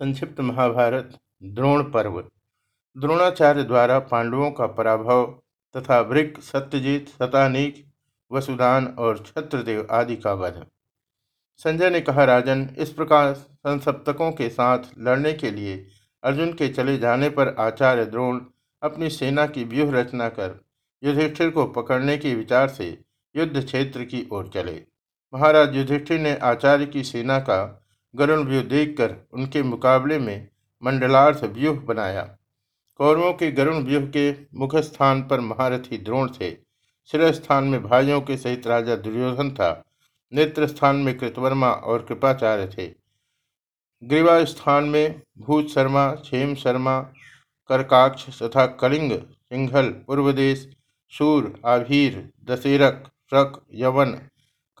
संक्षिप्त महाभारत, द्रोण पर्व। द्रोणाचार्य द्वारा पांडवों का पराभव तथा वृक सत्यजीत शतानीक वसुदान और छत्रदेव आदि का वध। संजय ने कहा, राजन, इस प्रकार संसप्तकों के साथ लड़ने के लिए अर्जुन के चले जाने पर आचार्य द्रोण अपनी सेना की व्यूह रचना कर युधिष्ठिर को पकड़ने के विचार से युद्ध क्षेत्र की ओर चले। महाराज युधिष्ठिर ने आचार्य की सेना का गरुण व्यूह देखकर उनके मुकाबले में मंडलार्थ व्यूह बनाया। कौरवों के गरुण व्यूह के मुख स्थान पर महारथी द्रोण थे। शिर स्थान में भाइयों के सहित राजा दुर्योधन था। नेत्र स्थान में कृतवर्मा और कृपाचार्य थे। ग्रीवा स्थान में भूत शर्मा, क्षेम शर्मा, करकाक्ष तथा कलिंग, सिंघल पूर्वदेश सूर, आभीर, दशेरक शक यवन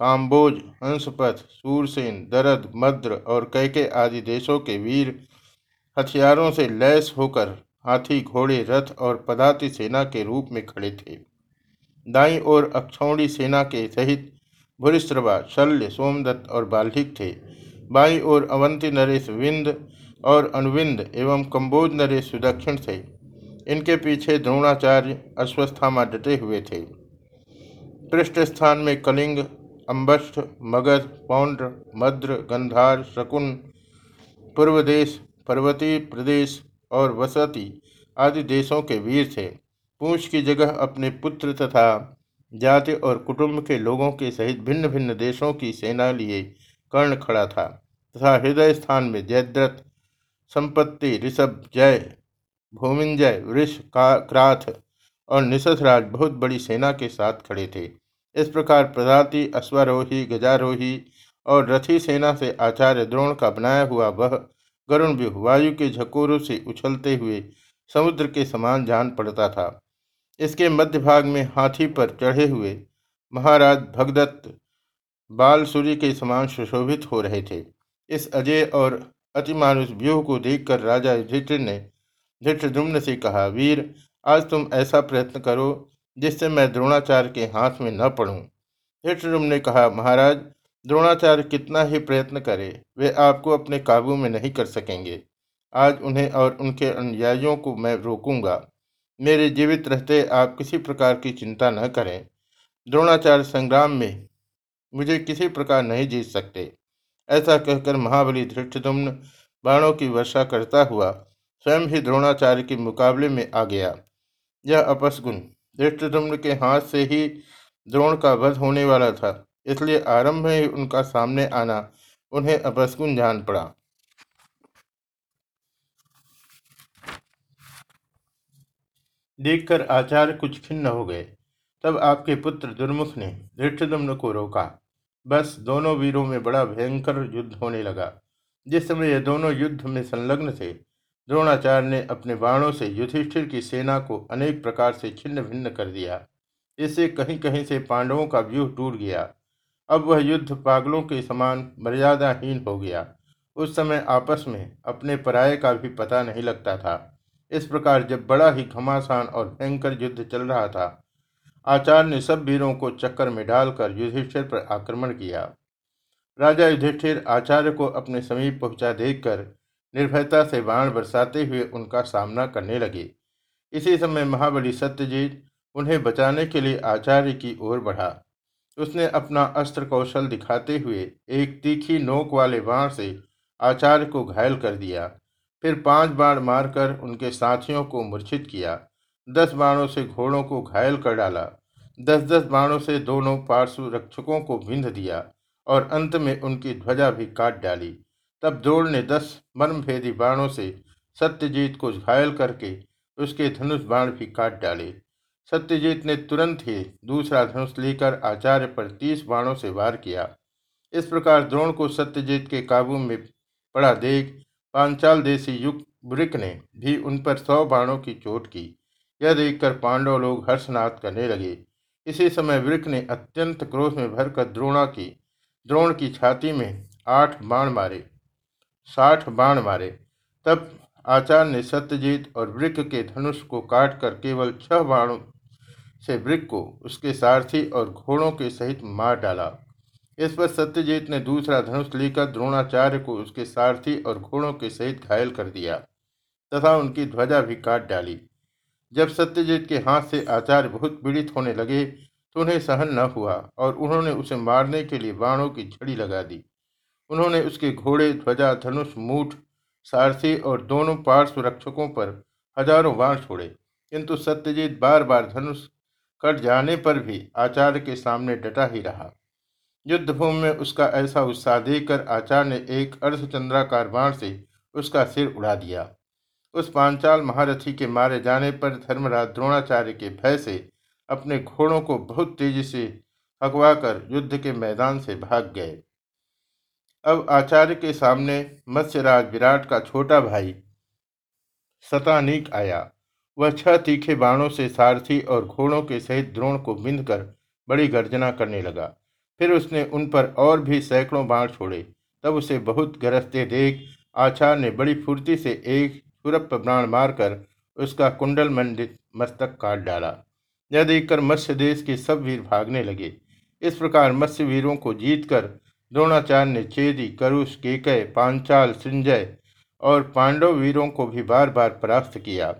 काम्बोज, हंसपथ, सूरसेन, दरद, मद्र और कैके आदि देशों के वीर हथियारों से लैस होकर हाथी, घोड़े, रथ और पदाति सेना के रूप में खड़े थे। दाई और अक्षौणी सेना के सहित भूरिश्रवा, शल्य, सोमदत्त और बाल्हिक थे। बाई और अवंती नरेश विंद और अनुविंद एवं कम्बोज नरेश सुदक्षिण थे। इनके पीछे द्रोणाचार्य अश्वस्थामा डटे हुए थे। पृष्ठ स्थान में कलिंग अम्बष्ठ, मगध, पौंड्र, मद्र, गंधार, शकुन, पूर्वदेश, पर्वती, प्रदेश और वसती आदि देशों के वीर थे। पूछ की जगह अपने पुत्र तथा जाति और कुटुंब के लोगों के सहित भिन्न भिन्न देशों की सेना लिए कर्ण खड़ा था तथा हृदय स्थान में जयद्रथ, संपत्ति, ऋषभ, जय, भूमिंजय, वृष, का, क्राथ और निशराज बहुत बड़ी सेना के साथ खड़े थे। इस प्रकार प्रजाति, अश्वारोही, गजारोही और रथी सेना से आचार्य द्रोण का बनाया हुआ वह गरुण व्यूह वायु के झकोरों से उछलते हुए समुद्र के समान जान पड़ता था। इसके मध्य भाग में हाथी पर चढ़े हुए महाराज भगदत्त बाल सूर्य के समान सुशोभित हो रहे थे। इस अजय और अतिमानुष व्यूह को देखकर राजा युधिष्ठिर ने धृष्टुम्न से कहा, वीर, आज तुम ऐसा प्रयत्न करो जिससे मैं द्रोणाचार्य के हाथ में न पड़ूं धृष्टुम ने कहा, महाराज, द्रोणाचार्य कितना ही प्रयत्न करे, वे आपको अपने काबू में नहीं कर सकेंगे। आज उन्हें और उनके अनुयायियों को मैं रोकूँगा। मेरे जीवित रहते आप किसी प्रकार की चिंता न करें। द्रोणाचार्य संग्राम में मुझे किसी प्रकार नहीं जीत सकते। ऐसा कहकर महाबली धृष्टुम्न बाणों की वर्षा करता हुआ स्वयं ही द्रोणाचार्य के मुकाबले में आ गया। यह अपसगुण धृष्टुम्न के हाथ से ही द्रोण का वध होने वाला था। इसलिए आरंभ में ही उनका सामने आना उन्हें अपस्कुन जान पड़ा। देखकर आचार्य कुछ खिन्न हो गए। तब आपके पुत्र दुर्मुख ने धृष्टुम्न को रोका। बस दोनों वीरों में बड़ा भयंकर युद्ध होने लगा। जिस समय ये दोनों युद्ध में संलग्न थे द्रोणाचार्य ने अपने बाणों से युधिष्ठिर की सेना को अनेक प्रकार से छिन्न भिन्न कर दिया। इससे कहीं कहीं से पांडवों का व्यूह टूट गया। अब वह युद्ध पागलों के समान मर्यादाहीन हो गया। उस समय आपस में अपने पराये का भी पता नहीं लगता था। इस प्रकार जब बड़ा ही घमासान और भयंकर युद्ध चल रहा था, आचार्य ने सब वीरों को चक्कर में डालकर युधिष्ठिर पर आक्रमण किया। राजा युधिष्ठिर आचार्य को अपने समीप पहुँचा देखकर निर्भयता से बाण बरसाते हुए उनका सामना करने लगे। इसी समय महाबली सत्यजीत उन्हें बचाने के लिए आचार्य की ओर बढ़ा। उसने अपना अस्त्र कौशल दिखाते हुए एक तीखी नोक वाले बाण से आचार्य को घायल कर दिया। फिर पाँच बाण मारकर उनके साथियों को मूर्छित किया। दस बाणों से घोड़ों को घायल कर डाला। दस दस बाणों से दोनों पार्श्व रक्षकों को बिंध दिया और अंत में उनकी ध्वजा भी काट डाली। तब द्रोण ने दस मर्मभेदी बाणों से सत्यजीत को घायल करके उसके धनुष बाण भी काट डाले। सत्यजीत ने तुरंत ही दूसरा धनुष लेकर आचार्य पर तीस बाणों से वार किया। इस प्रकार द्रोण को सत्यजीत के काबू में पड़ा देख पांचाल देशी युक्त ब्रिक ने भी उन पर सौ बाणों की चोट की। यह देखकर पांडव लोग हर्षनाथ करने लगे। इसी समय वृक ने अत्यंत क्रोध में भरकर द्रोणा की, द्रोण की छाती में आठ बाण मारे। साठ बाण मारे। तब आचार्य ने सत्यजीत और वृक्क के धनुष को काट कर केवल छह बाणों से वृक्क को उसके सारथी और घोड़ों के सहित मार डाला। इस पर सत्यजीत ने दूसरा धनुष लेकर द्रोणाचार्य को उसके सारथी और घोड़ों के सहित घायल कर दिया तथा उनकी ध्वजा भी काट डाली। जब सत्यजीत के हाथ से आचार्य बहुत पीड़ित होने लगे तो उन्हें सहन न हुआ और उन्होंने उसे मारने के लिए बाणों की झड़ी लगा दी। उन्होंने उसके घोड़े, ध्वजा, धनुष, मूठ, सारथी और दोनों पार्श्व रक्षकों पर हज़ारों बाण छोड़े। किंतु सत्यजीत बार बार धनुष कट जाने पर भी आचार्य के सामने डटा ही रहा। युद्धभूमि में उसका ऐसा उत्साह देखकर आचार्य ने एक अर्धचंद्राकार बाण से उसका सिर उड़ा दिया। उस पांचाल महारथी के मारे जाने पर धर्मराज द्रोणाचार्य के भय से अपने घोड़ों को बहुत तेज़ी से हकवाकर युद्ध के मैदान से भाग गए। अब आचार्य के सामने मत्स्यराज विराट का छोटा भाई सतानीक आया। वह छह तीखे बाणों से सारथी और घोड़ों के सहित द्रोण को बिंद कर बड़ी गर्जना करने लगा। फिर उसने उन पर और भी सैकड़ों बाण छोड़े। तब उसे बहुत गरजते देख आचार्य ने बड़ी फुर्ती से एक सुरप बाण मारकर उसका कुंडल मंडित मस्तक काट डाला। यह देखकर मत्स्य देश के सब वीर भागने लगे। इस प्रकार मत्स्य वीरों को जीतकर द्रोणाचार्य ने चेदी, करुष, केकय, पांचाल, संजय और पांडव वीरों को भी बार बार परास्त किया।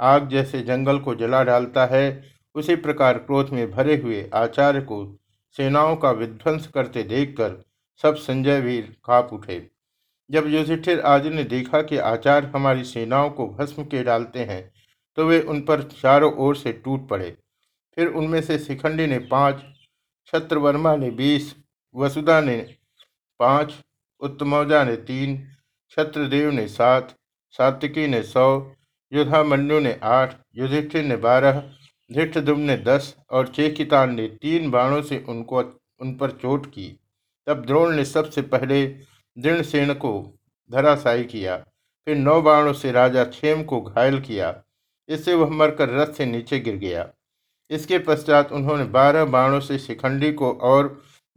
आग जैसे जंगल को जला डालता है, उसी प्रकार क्रोध में भरे हुए आचार्य को सेनाओं का विध्वंस करते देखकर सब संजय वीर काप उठे। जब युधिष्ठिर आदि ने देखा कि आचार्य हमारी सेनाओं को भस्म के डालते हैं तो वे उन पर चारों ओर से टूट पड़े। फिर उनमें से शिखंडी ने पाँच छत्रवर्मा ने बीस वसुधा ने पाँच, उत्तमौजा ने तीन छत्रदेव ने सात, सात्विकी ने सौ, युधामन्यु ने आठ, युधिष्ठिर ने बारह धृष्टदुम ने दस और चेकितान ने तीन बाणों से उनको, उन पर चोट की। तब द्रोण ने सबसे पहले दृढ़सेन को धराशायी किया, फिर नौ बाणों से राजा क्षेम को घायल किया। इससे वह मरकर रथ से नीचे गिर गया। इसके पश्चात उन्होंने बारह बाणों से शिखंडी को और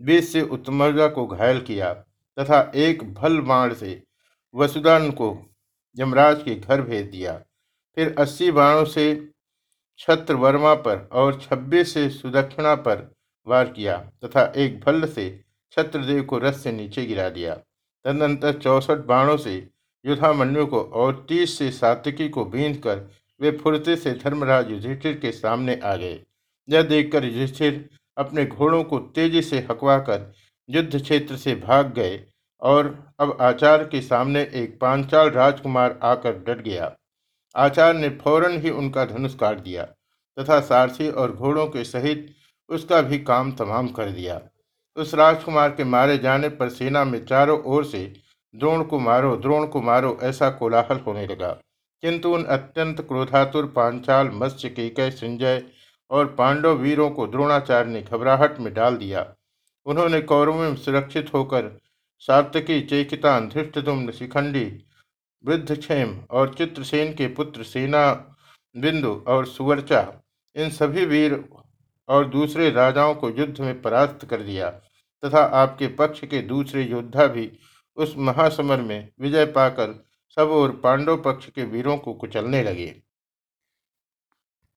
बीस से उत्तमजा को घायल किया तथा एक भल बाण से वसुदान को यमराज के घर भेज दिया। फिर अस्सी बाणों से छत्रवर्मा पर और छब्बीस से सुदक्षिणा पर वार किया तथा एक भल्ल से छत्रदेव को रस से नीचे गिरा दिया। तदनंतर चौसठ बाणों से युधामन्यु को और तीस से सात्विकी को बींध कर वे फुर्ते से धर्मराज युधिष्ठिर के सामने आ गए। यह देखकर युधिष्ठिर अपने घोड़ों को तेज़ी से हकवाकर युद्ध क्षेत्र से भाग गए और अब आचार्य के सामने एक पांचाल राजकुमार आकर डट गया। आचार्य ने फ़ौरन ही उनका धनुष काट दिया तथा सारथी और घोड़ों के सहित उसका भी काम तमाम कर दिया। उस राजकुमार के मारे जाने पर सेना में चारों ओर से द्रोण को मारो, द्रोण को मारो ऐसा कोलाहल होने लगा। किंतु उन अत्यंत क्रोधातुर पांचाल मत्स्य केकय संजय और पांडव वीरों को द्रोणाचार्य ने घबराहट में डाल दिया। उन्होंने कौरवों में सुरक्षित होकर सातकी चेकितान धृष्टुम्न शिखंडी, वृद्धक्षेम और चित्रसेन के पुत्र सेना, बिंदु और सुवर्चा, इन सभी वीर और दूसरे राजाओं को युद्ध में परास्त कर दिया तथा आपके पक्ष के दूसरे योद्धा भी उस महासमर में विजय पाकर सब और पांडव पक्ष के वीरों को कुचलने लगे।